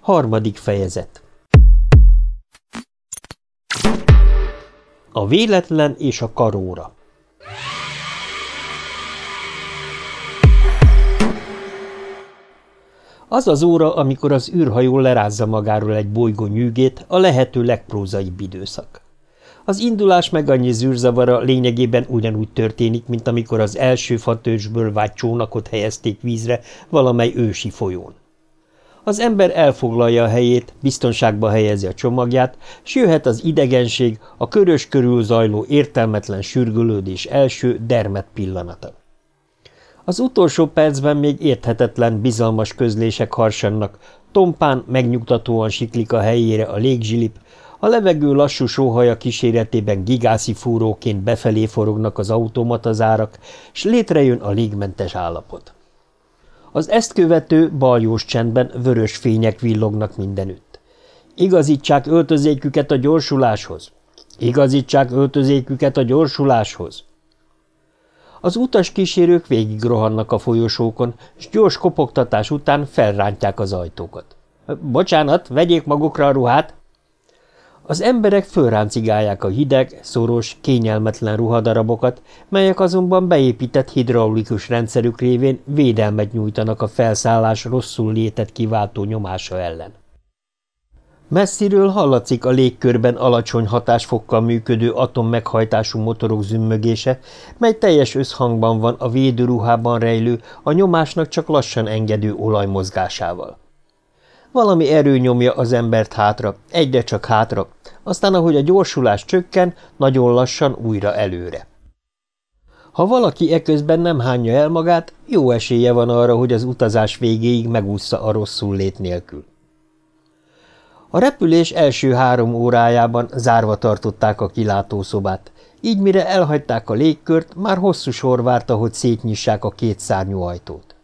Harmadik fejezet A véletlen és a karóra Az az óra, amikor az űrhajó lerázza magáról egy bolygó nyűgét, a lehető legprózaibb időszak. Az indulás meg annyi zűrzavara lényegében ugyanúgy történik, mint amikor az első fatősből vágy csónakot helyezték vízre valamely ősi folyón. Az ember elfoglalja a helyét, biztonságba helyezi a csomagját, s jöhet az idegenség, a körös körül zajló értelmetlen sürgülődés első dermet pillanata. Az utolsó percben még érthetetlen, bizalmas közlések harsannak, tompán, megnyugtatóan siklik a helyére a légzsilip, a levegő lassú sóhaja kíséretében gigászi fúróként befelé forognak az automatazárak, s létrejön a légmentes állapot. Az ezt követő baljós csendben vörös fények villognak mindenütt. Igazítsák öltözéküket a gyorsuláshoz! Igazítsák öltözéküket a gyorsuláshoz! Az utas kísérők végigrohannak a folyosókon, és gyors kopogtatás után felrántják az ajtókat. – Bocsánat, vegyék magukra a ruhát! Az emberek fölráncigálják a hideg, szoros, kényelmetlen ruhadarabokat, melyek azonban beépített hidraulikus rendszerük révén védelmet nyújtanak a felszállás rosszul létet kiváltó nyomása ellen. Messziről hallatszik a légkörben alacsony hatásfokkal működő atommeghajtású motorok zümmögése, mely teljes összhangban van a védőruhában rejlő, a nyomásnak csak lassan engedő olajmozgásával. Valami erő nyomja az embert hátra, egyre csak hátra, aztán ahogy a gyorsulás csökken, nagyon lassan újra előre. Ha valaki eközben nem hányja el magát, jó esélye van arra, hogy az utazás végéig megúszza a rosszul lét nélkül. A repülés első három órájában zárva tartották a kilátószobát, így mire elhagyták a légkört, már hosszú sor várta, hogy szétnyissák a két szárnyú ajtót.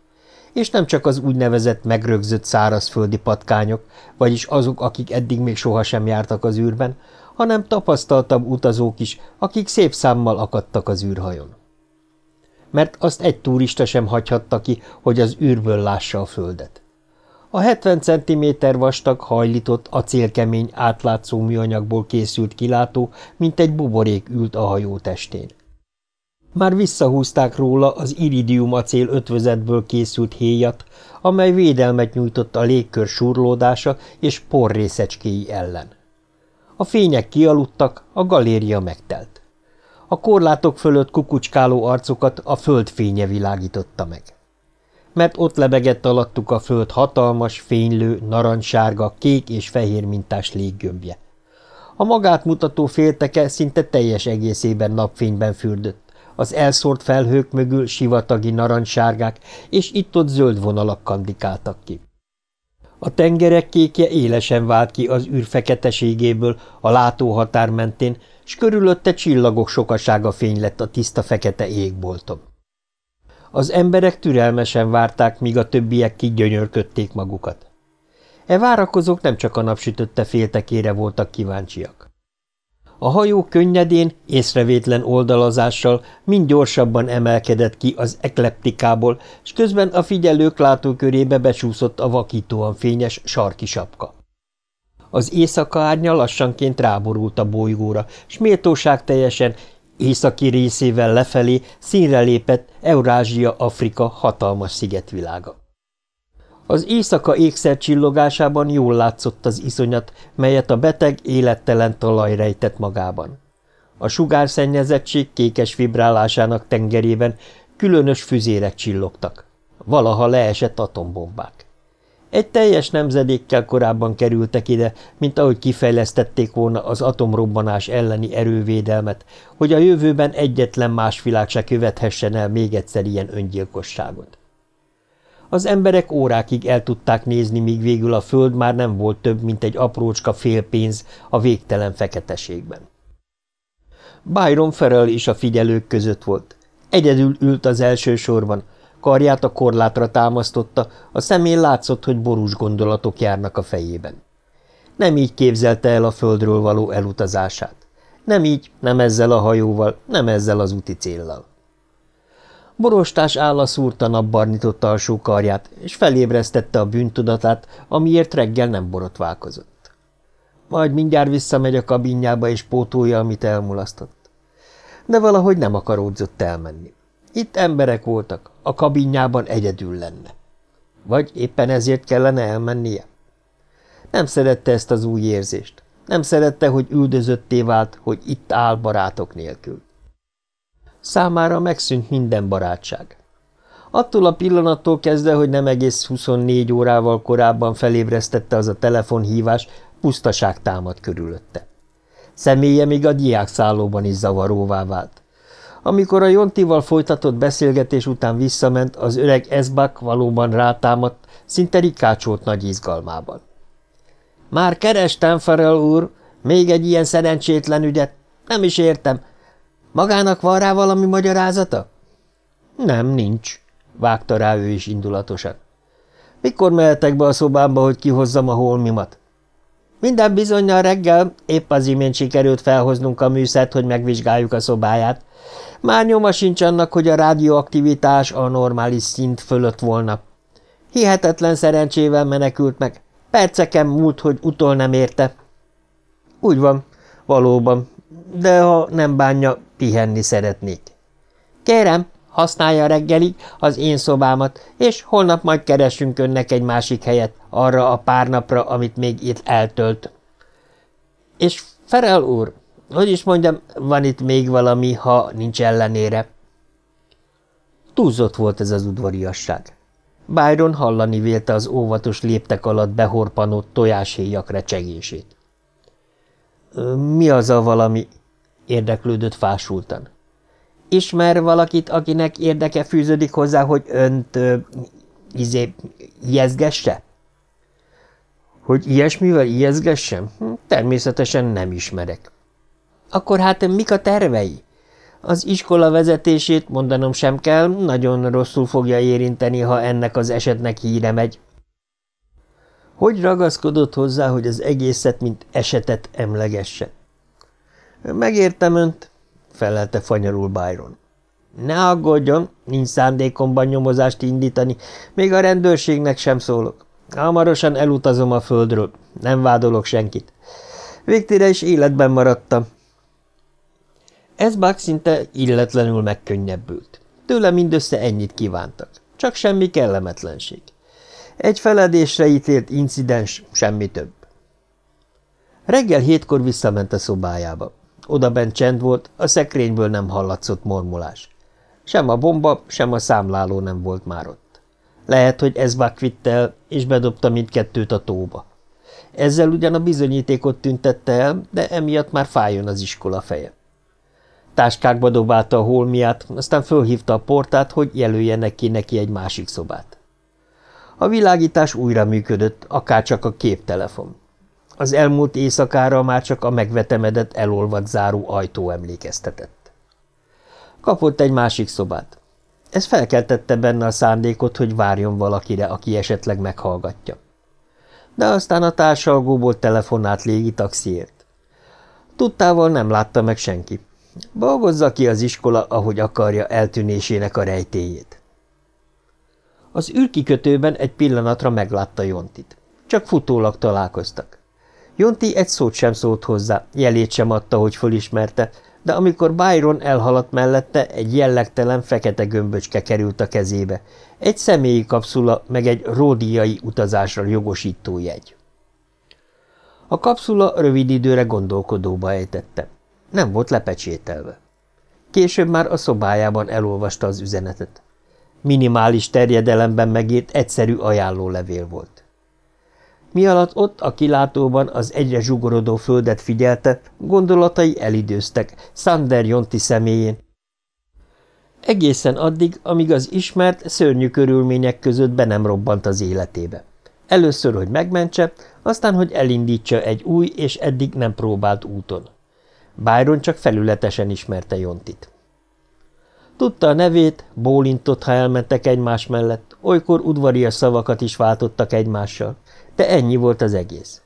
És nem csak az úgynevezett megrögzött szárazföldi patkányok, vagyis azok, akik eddig még sohasem jártak az űrben, hanem tapasztaltabb utazók is, akik szép számmal akadtak az űrhajon. Mert azt egy turista sem hagyhatta ki, hogy az űrből lássa a földet. A 70 cm vastag, hajlított, acélkemény, átlátszó műanyagból készült kilátó, mint egy buborék ült a hajó testén. Már visszahúzták róla az iridium acél ötvözetből készült héjat, amely védelmet nyújtott a légkör surlódása és porrészecskéi ellen. A fények kialudtak, a galéria megtelt. A korlátok fölött kukucskáló arcokat a föld fénye világította meg mert ott lebegett alattuk a föld hatalmas, fénylő, narancssárga, kék és fehér mintás léggömbje. A magát mutató félteke szinte teljes egészében napfényben fürdött, az elszórt felhők mögül sivatagi narancssárgák és itt-ott zöld vonalak kandikáltak ki. A tengerek kékje élesen vált ki az űr feketeségéből a látóhatár mentén, s körülötte csillagok sokasága fény lett a tiszta fekete égbolton. Az emberek türelmesen várták, míg a többiek kigyönyörködték magukat. E várakozók nem csak a napsütötte féltekére voltak kíváncsiak. A hajó könnyedén, észrevétlen oldalazással mind gyorsabban emelkedett ki az ekleptikából, és közben a figyelők látókörébe besúszott a vakítóan fényes sarki sapka. Az éjszaka árnya lassanként ráborult a bolygóra, s méltóság teljesen Északi részével lefelé színre lépett Eurázsia-Afrika hatalmas szigetvilága. Az éjszaka ékszer csillogásában jól látszott az iszonyat, melyet a beteg, élettelen talaj rejtett magában. A sugárszennyezettség kékes vibrálásának tengerében különös füzérek csillogtak. Valaha leesett atombombák. Egy teljes nemzedékkel korábban kerültek ide, mint ahogy kifejlesztették volna az atomrobbanás elleni erővédelmet, hogy a jövőben egyetlen más világ se követhessen el még egyszer ilyen öngyilkosságot. Az emberek órákig el tudták nézni, míg végül a föld már nem volt több, mint egy aprócska félpénz a végtelen feketeségben. Byron Ferrell is a figyelők között volt. Egyedül ült az első sorban, Karját a korlátra támasztotta, a szemén látszott, hogy borús gondolatok járnak a fejében. Nem így képzelte el a földről való elutazását. Nem így, nem ezzel a hajóval, nem ezzel az úti céllal. Borostás álla szúrta napbarnított alsó karját, és felébresztette a bűntudatát, amiért reggel nem borotválkozott. Majd mindjárt visszamegy a kabinjába, és pótolja, amit elmulasztott. De valahogy nem akaródzott elmenni. Itt emberek voltak, a kabinjában egyedül lenne. Vagy éppen ezért kellene elmennie? Nem szerette ezt az új érzést. Nem szerette, hogy üldözötté vált, hogy itt áll barátok nélkül. Számára megszűnt minden barátság. Attól a pillanattól kezdve, hogy nem egész 24 órával korábban felébresztette az a telefonhívás, pusztaság támad körülötte. Személye még a diákszállóban is zavaróvá vált. Amikor a Jontival folytatott beszélgetés után visszament, az öreg Esbak valóban rátámadt, szinte rikácsolt nagy izgalmában. – Már kerestem, Farel úr, még egy ilyen szerencsétlen ügyet. Nem is értem, Magának van rá valami magyarázata? Nem, nincs, vágta rá ő is indulatosan. Mikor mehetek be a szobámba, hogy kihozzam a holmimat? Minden bizonyal reggel, épp az imént sikerült felhoznunk a műszert, hogy megvizsgáljuk a szobáját. Már nyoma sincs annak, hogy a radioaktivitás a normális szint fölött volna. Hihetetlen szerencsével menekült meg. Perceken múlt, hogy utol nem érte. Úgy van, valóban, de ha nem bánja, pihenni szeretnék. Kérem, használja reggelig az én szobámat, és holnap majd keresünk önnek egy másik helyet arra a pár napra, amit még itt eltölt. És Ferel úr, hogy is mondjam, van itt még valami, ha nincs ellenére. Túlzott volt ez az udvariasság. Byron hallani vélte az óvatos léptek alatt behorpanott tojáshéjak recsegését. – Mi az a valami? Érdeklődött fásultan. Ismer valakit, akinek érdeke fűződik hozzá, hogy önt, ö, izé, ijeszgesse? Hogy ilyesmivel ijeszgessem? Hm, természetesen nem ismerek. Akkor hát mik a tervei? Az iskola vezetését mondanom sem kell, nagyon rosszul fogja érinteni, ha ennek az esetnek híre megy. Hogy ragaszkodott hozzá, hogy az egészet, mint esetet emlegesse? Megértem önt, felelte fanyarul Byron. Ne aggódjon, nincs szándékomban nyomozást indítani, még a rendőrségnek sem szólok. Hamarosan elutazom a földről, nem vádolok senkit. Végtére is életben maradtam. Ez bák szinte illetlenül megkönnyebbült. Tőle mindössze ennyit kívántak, csak semmi kellemetlenség. Egy feledésre ítélt incidens, semmi több. Reggel hétkor visszament a szobájába. Oda bent csend volt, a szekrényből nem hallatszott mormolás. Sem a bomba, sem a számláló nem volt már ott. Lehet, hogy ez vitte el, és bedobta mindkettőt a tóba. Ezzel ugyan a bizonyítékot tüntette el, de emiatt már fájjon az iskola feje. Táskákba dobálta a holmiát, aztán fölhívta a portát, hogy jelöljenek ki neki egy másik szobát. A világítás újra működött, akárcsak a képtelefon. Az elmúlt éjszakára már csak a megvetemedett, elolvadt záró ajtó emlékeztetett. Kapott egy másik szobát. Ez felkeltette benne a szándékot, hogy várjon valakire, aki esetleg meghallgatja. De aztán a társalgóból telefonált légi taxiért. Tudtával nem látta meg senki. Dolgozza ki az iskola, ahogy akarja eltűnésének a rejtéjét. Az űrkikötőben egy pillanatra meglátta Jontit. Csak futólag találkoztak. Jonti egy szót sem szólt hozzá, jelét sem adta, hogy fölismerte, de amikor Byron elhaladt mellette, egy jellegtelen fekete gömböcske került a kezébe, egy személyi kapszula meg egy ródiai utazásra jogosító jegy. A kapszula rövid időre gondolkodóba ejtette. Nem volt lepecsételve. Később már a szobájában elolvasta az üzenetet. Minimális terjedelemben megírt egyszerű ajánlólevél volt. Mi alatt ott a kilátóban az egyre zsugorodó földet figyelte, gondolatai elidőztek Sander Jonti személyén. Egészen addig, amíg az ismert, szörnyű körülmények között be nem robbant az életébe. Először, hogy megmentse, aztán, hogy elindítsa egy új és eddig nem próbált úton. Byron csak felületesen ismerte Jontit. Tudta a nevét, bólintott, ha elmentek egymás mellett, olykor udvarias szavakat is váltottak egymással de ennyi volt az egész.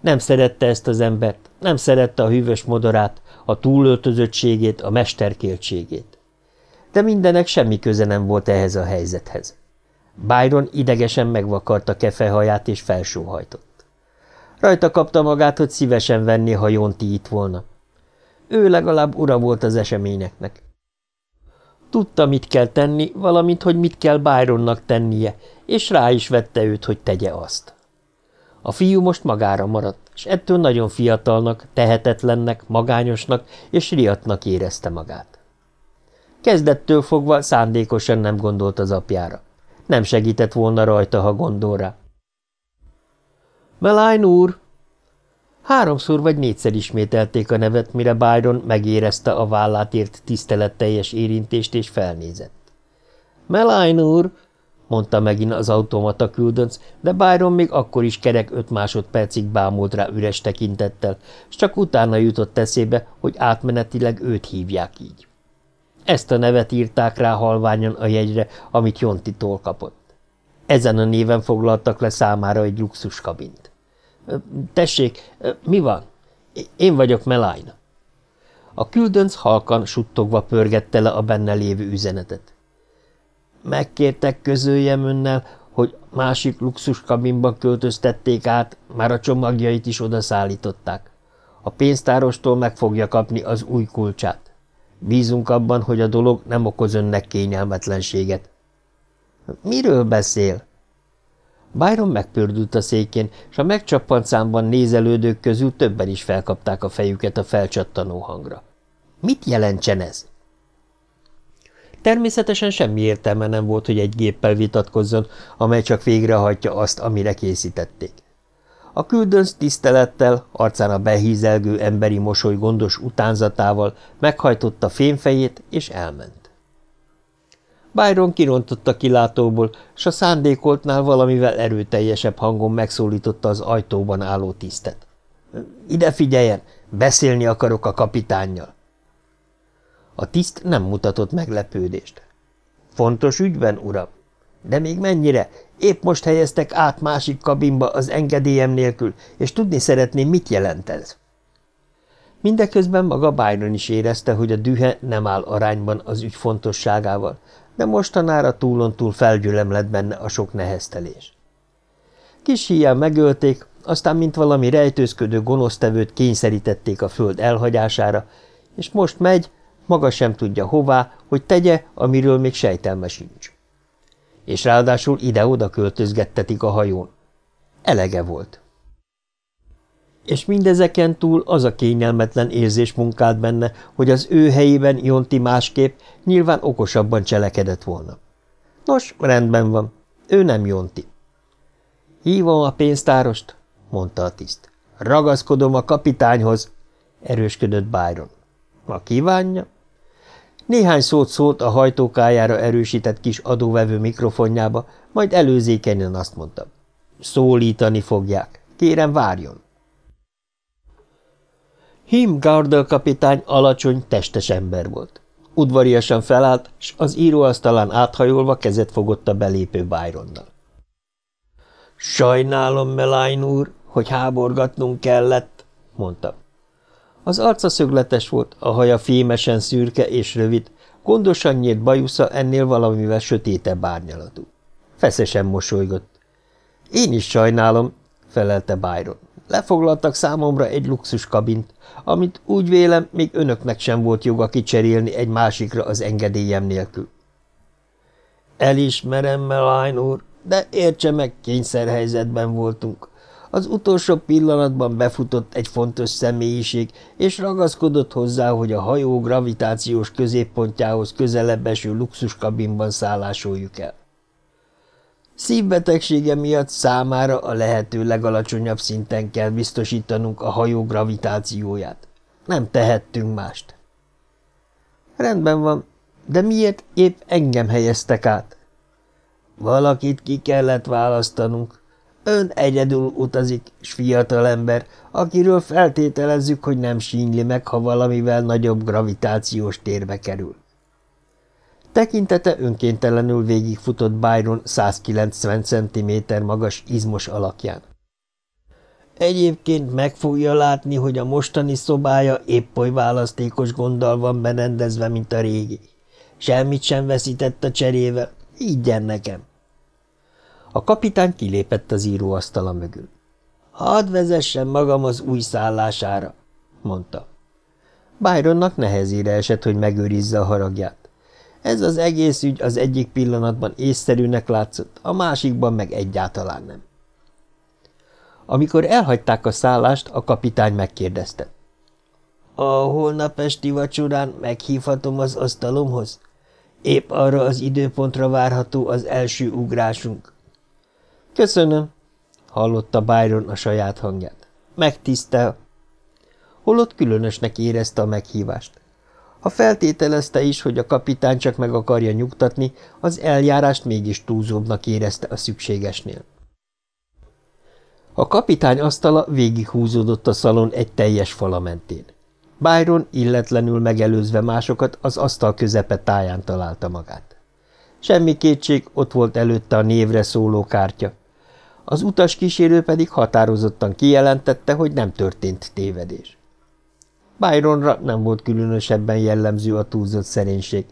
Nem szerette ezt az embert, nem szerette a hűvös modorát, a túlöltözöttségét, a mesterkéltségét. de mindenek semmi köze nem volt ehhez a helyzethez. Byron idegesen megvakarta kefehaját és felsóhajtott. Rajta kapta magát, hogy szívesen venné, ha Jonti itt volna. Ő legalább ura volt az eseményeknek. Tudta, mit kell tenni, valamint, hogy mit kell Byronnak tennie, és rá is vette őt, hogy tegye azt. A fiú most magára maradt, és ettől nagyon fiatalnak, tehetetlennek, magányosnak és riatnak érezte magát. Kezdettől fogva szándékosan nem gondolt az apjára. Nem segített volna rajta, ha gondol rá. – Melány úr! Háromszor vagy négyszer ismételték a nevet, mire Byron megérezte a vállát ért tiszteletteljes érintést, és felnézett. – Melány úr! mondta megint az automata küldönc, de Byron még akkor is kerek öt másodpercig bámult rá üres tekintettel, s csak utána jutott eszébe, hogy átmenetileg őt hívják így. Ezt a nevet írták rá halványan a jegyre, amit Jontitól kapott. Ezen a néven foglaltak le számára egy luxuskabint. – Tessék, mi van? Én vagyok Melaina. A küldönc halkan, suttogva pörgette le a benne lévő üzenetet. Megkértek közöljem önnel, hogy másik luxuskabinban költöztették át, már a csomagjait is odaszállították. A pénztárostól meg fogja kapni az új kulcsát. Bízunk abban, hogy a dolog nem okoz önnek kényelmetlenséget. Miről beszél? Byron megpördült a székén, és a megcsappant számban nézelődők közül többen is felkapták a fejüket a felcsattanó hangra. Mit jelentsen ez? Természetesen semmi értelme nem volt, hogy egy géppel vitatkozzon, amely csak végrehajtja azt, amire készítették. A küldönc tisztelettel, arcán a behízelgő emberi mosoly gondos utánzatával meghajtotta fényfejét, és elment. Byron kirontott a kilátóból, s a szándékoltnál valamivel erőteljesebb hangon megszólította az ajtóban álló tisztet. – Ide figyeljen, beszélni akarok a kapitánnyal. A tiszt nem mutatott meglepődést. – Fontos ügyben, uram? De még mennyire? Épp most helyeztek át másik kabinba az engedélyem nélkül, és tudni szeretném, mit jelent ez. Mindeközben maga Byron is érezte, hogy a dühe nem áll arányban az ügy fontosságával, de mostanára túlontúl felgyülem lett benne a sok neheztelés. Kis híján megölték, aztán mint valami rejtőzködő gonosztevőt kényszerítették a föld elhagyására, és most megy, maga sem tudja hová, hogy tegye, amiről még sejtelme sincs. És ráadásul ide-oda költözgettetik a hajón. Elege volt. És mindezeken túl az a kényelmetlen érzés munkált benne, hogy az ő helyében Jonti másképp nyilván okosabban cselekedett volna. Nos, rendben van, ő nem Jonti. Hívom a pénztárost, mondta a tiszt. Ragaszkodom a kapitányhoz, erősködött Byron. Ha kívánja, néhány szót szólt a hajtókájára erősített kis adóvevő mikrofonjába, majd előzékenyen azt mondta. Szólítani fogják. Kérem, várjon. Him Gardel kapitány alacsony, testes ember volt. Udvariasan felállt, s az íróasztalán áthajolva kezet fogott a belépő Byronnal. Sajnálom, Melain úr, hogy háborgatnunk kellett, mondta. Az arca szögletes volt, a haja fémesen szürke és rövid, gondosan nyílt bajusza ennél valamivel sötétebb árnyalatú. Feszesen mosolygott. Én is sajnálom, felelte Byron. Lefoglaltak számomra egy luxuskabint, amit úgy vélem, még önöknek sem volt joga kicserélni egy másikra az engedélyem nélkül. Elismerem, Melány úr, de értse meg, kényszerhelyzetben voltunk. Az utolsó pillanatban befutott egy fontos személyiség, és ragaszkodott hozzá, hogy a hajó gravitációs középpontjához közelebb eső luxuskabinban szállásoljuk el. Szívbetegsége miatt számára a lehető legalacsonyabb szinten kell biztosítanunk a hajó gravitációját. Nem tehettünk mást. Rendben van, de miért épp engem helyeztek át? Valakit ki kellett választanunk, Ön egyedül utazik, s fiatalember, akiről feltételezzük, hogy nem sínyli meg, ha valamivel nagyobb gravitációs térbe kerül. Tekintete önkéntelenül végigfutott Byron 190 cm magas izmos alakján. Egyébként meg fogja látni, hogy a mostani szobája épp oly választékos gonddal van berendezve, mint a régi. Semmit sem veszített a cserével. Higgyen nekem. A kapitány kilépett az íróasztala mögül. Hadd vezessen magam az új szállására, mondta. Byronnak nehezére esett, hogy megőrizze a haragját. Ez az egész ügy az egyik pillanatban észszerűnek látszott, a másikban meg egyáltalán nem. Amikor elhagyták a szállást, a kapitány megkérdezte. A holnap esti vacsorán meghívhatom az asztalomhoz? Épp arra az időpontra várható az első ugrásunk. Köszönöm, hallotta Byron a saját hangját. Megtisztel. Holott különösnek érezte a meghívást. Ha feltételezte is, hogy a kapitány csak meg akarja nyugtatni, az eljárást mégis túlzóbbnak érezte a szükségesnél. A kapitány asztala végighúzódott a szalon egy teljes fala mentén. Byron illetlenül megelőzve másokat az asztal közepe táján találta magát. Semmi kétség, ott volt előtte a névre szóló kártya. Az utas kísérő pedig határozottan kijelentette, hogy nem történt tévedés. Byronra nem volt különösebben jellemző a túlzott szerénység.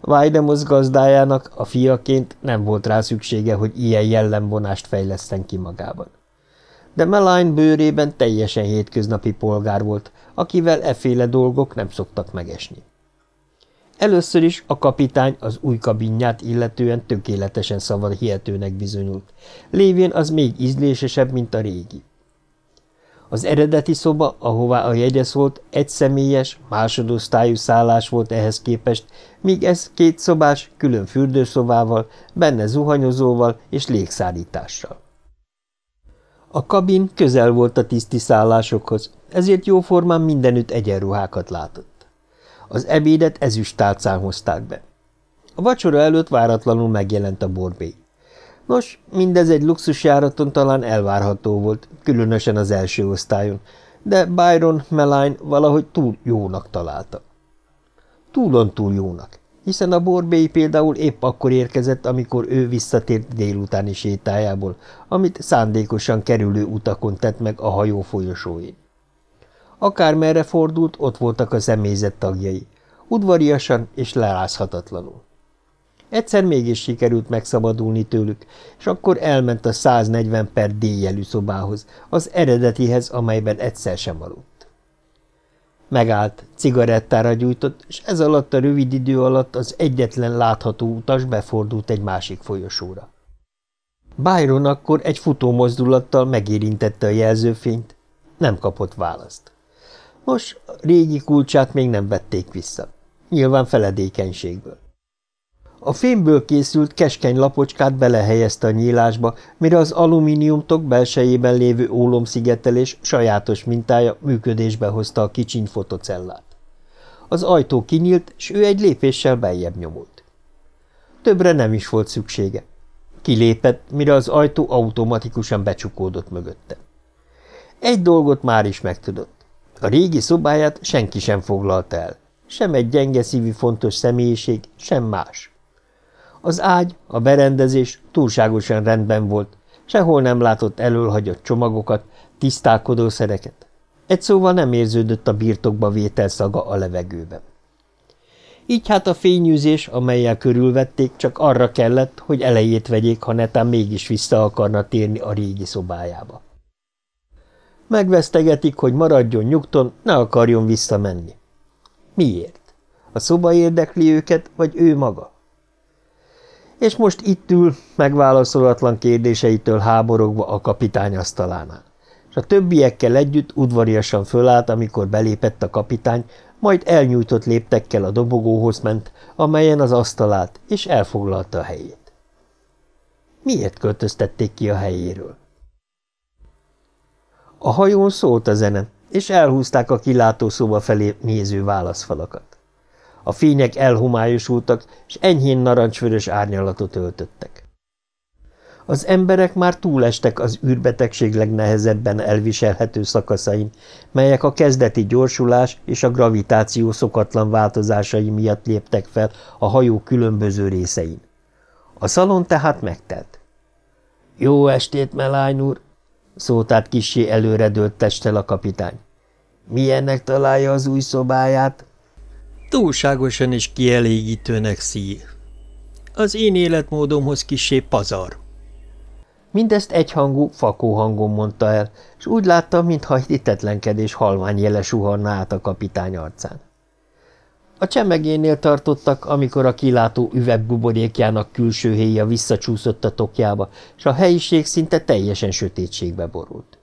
Vajdemos gazdájának a fiaként nem volt rá szüksége, hogy ilyen jellemvonást fejleszten ki magában. De Meline bőrében teljesen hétköznapi polgár volt, akivel eféle dolgok nem szoktak megesni. Először is a kapitány az új kabinját illetően tökéletesen szavad hihetőnek bizonyult, lévén az még ízlésesebb, mint a régi. Az eredeti szoba, ahová a jegye szólt, egy személyes, másodosztályú szállás volt ehhez képest, míg ez két szobás, külön fürdőszobával, benne zuhanyozóval és légszállítással. A kabin közel volt a tiszti szállásokhoz, ezért jóformán mindenütt egyenruhákat látott. Az ebédet ezüst tálcán hozták be. A vacsora előtt váratlanul megjelent a borbély. Nos, mindez egy luxusjáraton talán elvárható volt, különösen az első osztályon, de Byron Meline valahogy túl jónak találta. Túlon túl jónak, hiszen a borbély például épp akkor érkezett, amikor ő visszatért délutáni sétájából, amit szándékosan kerülő utakon tett meg a hajó folyosóin. Akármerre fordult, ott voltak a személyzet tagjai, udvariasan és lerázhatatlanul. Egyszer mégis sikerült megszabadulni tőlük, és akkor elment a 140 per D szobához, az eredetihez, amelyben egyszer sem aludt. Megállt, cigarettára gyújtott, és ez alatt a rövid idő alatt az egyetlen látható utas befordult egy másik folyosóra. Byron akkor egy futó mozdulattal megérintette a jelzőfényt, nem kapott választ. Most régi kulcsát még nem vették vissza, nyilván feledékenységből. A fémből készült keskeny lapocskát belehelyezte a nyílásba, mire az alumíniumtok belsejében lévő ólomszigetelés sajátos mintája működésbe hozta a kicsiny fotocellát. Az ajtó kinyílt, s ő egy lépéssel beljebb nyomult. Többre nem is volt szüksége. Kilépett, mire az ajtó automatikusan becsukódott mögötte. Egy dolgot már is megtudott. A régi szobáját senki sem foglalta el. Sem egy gyenge szívű fontos személyiség, sem más. Az ágy, a berendezés túlságosan rendben volt, sehol nem látott elölhagyott csomagokat, tisztálkodó szereket. Egy szóval nem érződött a birtokba vétel szaga a levegőben. Így hát a fényűzés, amelyel körülvették, csak arra kellett, hogy elejét vegyék, ha netán mégis vissza akarna térni a régi szobájába. Megvesztegetik, hogy maradjon nyugton, ne akarjon visszamenni. Miért? A szoba érdekli őket, vagy ő maga? És most itt ül, megválaszolatlan kérdéseitől háborogva a kapitány asztalánál. És a többiekkel együtt udvariasan fölállt, amikor belépett a kapitány, majd elnyújtott léptekkel a dobogóhoz ment, amelyen az asztal állt, és elfoglalta a helyét. Miért költöztették ki a helyéről? A hajón szólt a zene, és elhúzták a kilátószóba felé néző válaszfalakat. A fények elhomályosultak, és enyhén narancsvörös árnyalatot öltöttek. Az emberek már túlestek az űrbetegség legnehezebben elviselhető szakaszain, melyek a kezdeti gyorsulás és a gravitáció szokatlan változásai miatt léptek fel a hajó különböző részein. A szalon tehát megtelt. – Jó estét, Melány úr! – szólt át kissé előredőlt testtel a kapitány. – Milyennek találja az új szobáját? – Túlságosan és kielégítőnek szíj. Az én életmódomhoz kisé pazar. Mindezt egyhangú, fakó hangon mondta el, és úgy látta, mintha hitetlenkedés halvány jele suhanna át a kapitány arcán. A csemegénél tartottak, amikor a kilátó üvegbuborékjának külső héja visszacsúszott a tokjába, és a helyiség szinte teljesen sötétségbe borult.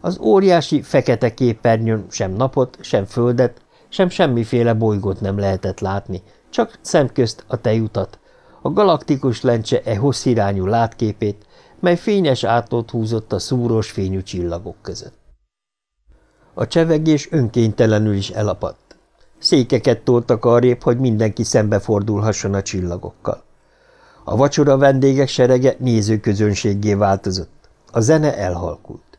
Az óriási, fekete képernyőn sem napot, sem földet, sem semmiféle bolygót nem lehetett látni, csak szemközt a tejutat, a galaktikus lencse e hosszirányú látképét, mely fényes átlót húzott a szúrós fényű csillagok között. A csevegés önkéntelenül is elapadt. Székeket toltak arrébb, hogy mindenki szembefordulhasson a csillagokkal. A vacsora vendégek serege nézőközönséggé változott. A zene elhalkult.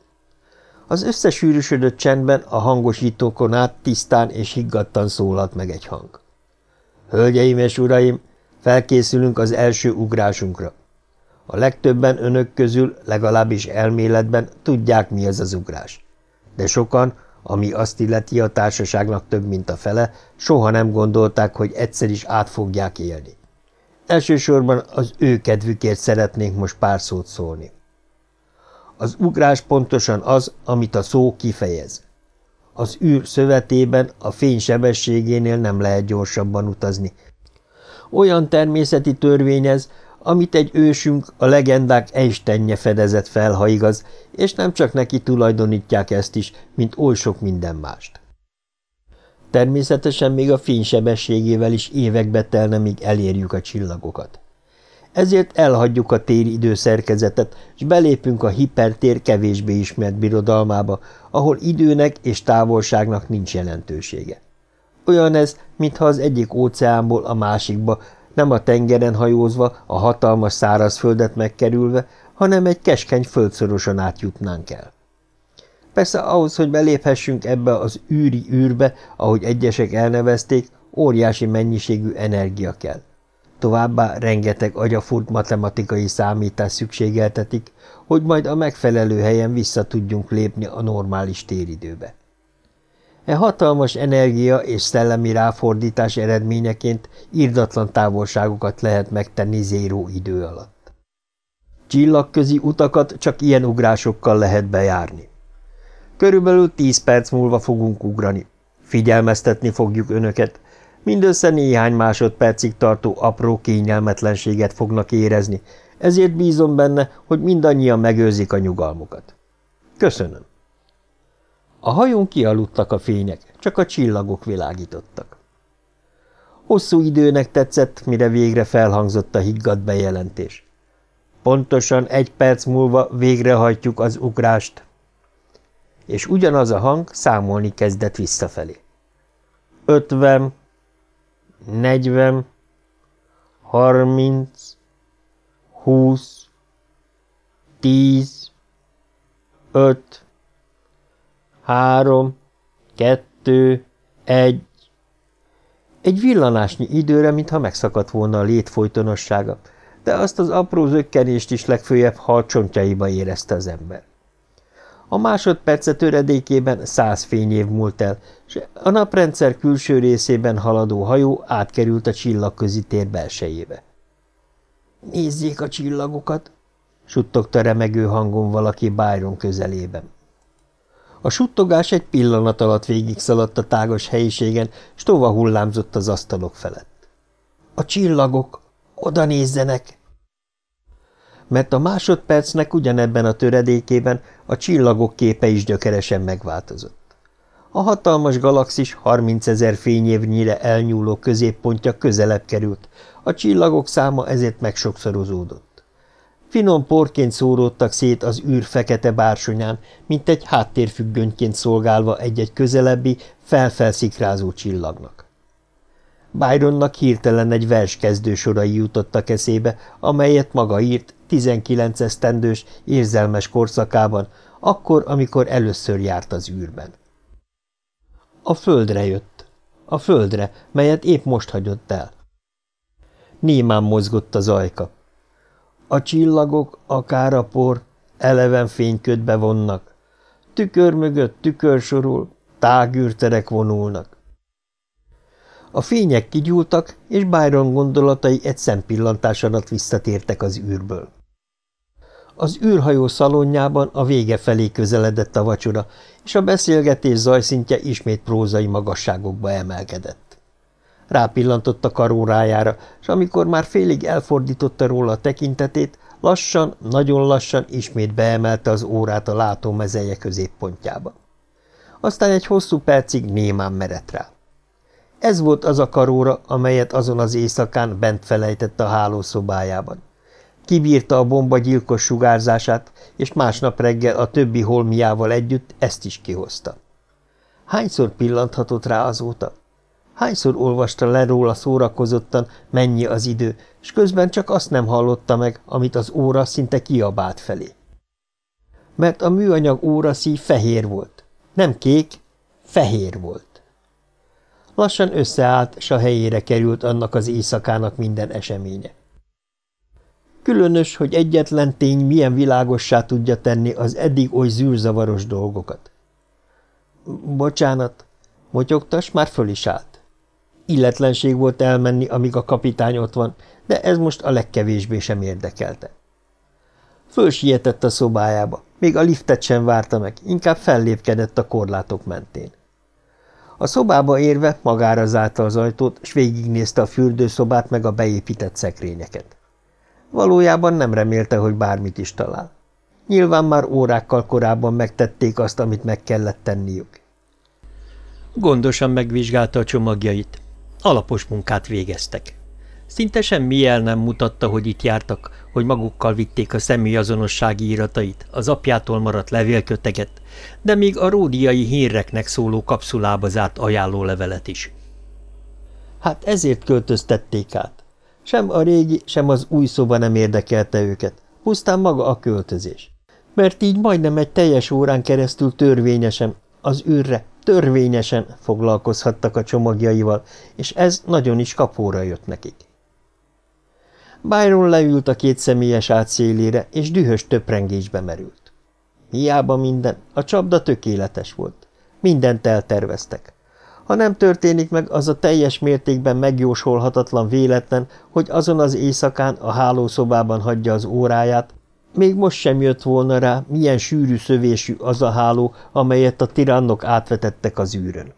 Az összesűrűsödött csendben a hangosítókon át tisztán és higgadtan szólalt meg egy hang. – Hölgyeim és uraim, felkészülünk az első ugrásunkra. A legtöbben önök közül, legalábbis elméletben tudják, mi ez az ugrás. De sokan, ami azt illeti a társaságnak több, mint a fele, soha nem gondolták, hogy egyszer is át fogják élni. Elsősorban az ő kedvükért szeretnénk most pár szót szólni. Az ugrás pontosan az, amit a szó kifejez. Az űr szövetében a fény sebességénél nem lehet gyorsabban utazni. Olyan természeti törvény ez, amit egy ősünk, a legendák Einsteinje fedezett fel, ha igaz, és nem csak neki tulajdonítják ezt is, mint oly sok minden mást. Természetesen még a fénysebességével is évekbe telne, míg elérjük a csillagokat. Ezért elhagyjuk a téri időszerkezetet, és belépünk a hipertér kevésbé ismert birodalmába, ahol időnek és távolságnak nincs jelentősége. Olyan ez, mintha az egyik óceánból a másikba nem a tengeren hajózva, a hatalmas szárazföldet megkerülve, hanem egy keskeny földszorosan átjutnánk el. Persze ahhoz, hogy beléphessünk ebbe az űri űrbe, ahogy egyesek elnevezték, óriási mennyiségű energia kell. Továbbá rengeteg agyafurt matematikai számítás szükségeltetik, hogy majd a megfelelő helyen vissza tudjunk lépni a normális téridőbe. E hatalmas energia és szellemi ráfordítás eredményeként írdatlan távolságokat lehet megtenni zéró idő alatt. Csillagközi utakat csak ilyen ugrásokkal lehet bejárni. Körülbelül tíz perc múlva fogunk ugrani. Figyelmeztetni fogjuk önöket. Mindössze néhány másodpercig tartó apró kényelmetlenséget fognak érezni, ezért bízom benne, hogy mindannyian megőrzik a nyugalmukat. Köszönöm. A hajón kialudtak a fények, csak a csillagok világítottak. Hosszú időnek tetszett, mire végre felhangzott a higgadt bejelentés. Pontosan egy perc múlva végrehajtjuk az ugrást. És ugyanaz a hang számolni kezdett visszafelé. Ötven, negyven, harminc, húsz, tíz, öt, három, kettő, egy. Egy villanásnyi időre, mintha megszakadt volna a lét folytonossága, de azt az apró zökkenést is legfőjebb halcsontjaiba érezte az ember. A másodperce töredékében száz fényév múlt el, és a naprendszer külső részében haladó hajó átkerült a csillagközi tér belsejébe. – Nézzék a csillagokat! – suttogta remegő hangon valaki Byron közelében. A suttogás egy pillanat alatt végigszaladt a tágos helyiségen, s tova hullámzott az asztalok felett. – A csillagok! Oda nézzenek! Mert a másodpercnek ugyanebben a töredékében a csillagok képe is gyökeresen megváltozott. A hatalmas galaxis 30 ezer fényévnyire elnyúló középpontja közelebb került, a csillagok száma ezért megsokszorozódott. Finom porként szóródtak szét az űr fekete bársonyán, mint egy háttérfüggönyként szolgálva egy-egy közelebbi, felfelszikrázó csillagnak. Byronnak hirtelen egy vers kezdősorai jutottak eszébe, amelyet maga írt 19 esztendős, érzelmes korszakában, akkor, amikor először járt az űrben. A földre jött. A földre, melyet épp most hagyott el. Némán mozgott az ajka. A csillagok, akár a por, eleven fényködbe vonnak. Tükör mögött tükör sorul, tágűrterek vonulnak. A fények kigyúltak, és Byron gondolatai egy szempillantás alatt visszatértek az űrből. Az űrhajó szalonjában a vége felé közeledett a vacsora, és a beszélgetés zajszintje ismét prózai magasságokba emelkedett. Rápillantott a karórájára, és amikor már félig elfordította róla a tekintetét, lassan, nagyon lassan ismét beemelte az órát a látómezeje középpontjába. Aztán egy hosszú percig némán merett rá. Ez volt az a karóra, amelyet azon az éjszakán bent felejtett a hálószobájában. Kibírta a bomba gyilkos sugárzását, és másnap reggel a többi holmiával együtt ezt is kihozta. Hányszor pillanthatott rá azóta? Hányszor olvasta le róla szórakozottan, mennyi az idő, és közben csak azt nem hallotta meg, amit az óra szinte kiabált felé. Mert a műanyag óra szív fehér volt. Nem kék, fehér volt. Lassan összeállt, s a helyére került annak az éjszakának minden eseménye. Különös, hogy egyetlen tény milyen világossá tudja tenni az eddig oly zűrzavaros dolgokat. Bocsánat, motyogtas, már föl is állt. Illetlenség volt elmenni, amíg a kapitány ott van, de ez most a legkevésbé sem érdekelte. Fölsietett a szobájába, még a liftet sem várta meg, inkább fellépkedett a korlátok mentén. A szobába érve magára zárta az ajtót, s végignézte a fürdőszobát meg a beépített szekrényeket. Valójában nem remélte, hogy bármit is talál. Nyilván már órákkal korábban megtették azt, amit meg kellett tenniük. Gondosan megvizsgálta a csomagjait. Alapos munkát végeztek. Szinte semmi jel nem mutatta, hogy itt jártak, hogy magukkal vitték a személyazonossági iratait, az apjától maradt levélköteget, de még a ródiai híreknek szóló kapszulába zárt ajánlólevelet is. Hát ezért költöztették át. Sem a régi, sem az új szoba nem érdekelte őket, pusztán maga a költözés. Mert így majdnem egy teljes órán keresztül törvényesen, az űrre, törvényesen foglalkozhattak a csomagjaival, és ez nagyon is kapóra jött nekik. Byron leült a két személyes átszélére, és dühös töprengésbe merült. Hiába minden, a csapda tökéletes volt. Mindent elterveztek. Ha nem történik meg az a teljes mértékben megjósolhatatlan véletlen, hogy azon az éjszakán a hálószobában hagyja az óráját, még most sem jött volna rá, milyen sűrű szövésű az a háló, amelyet a tirannok átvetettek az űrön.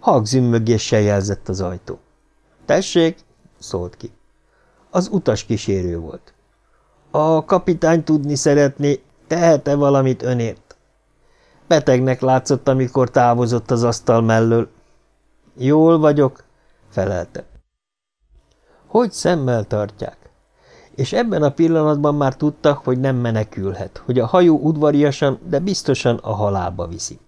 Hagzümmögéssel jelzett az ajtó. – Tessék! – szólt ki. Az utas kísérő volt. – A kapitány tudni szeretné, tehet-e valamit önért? Betegnek látszott, amikor távozott az asztal mellől. – Jól vagyok – felelte. Hogy szemmel tartják? és ebben a pillanatban már tudta, hogy nem menekülhet, hogy a hajó udvariasan, de biztosan a halálba viszi.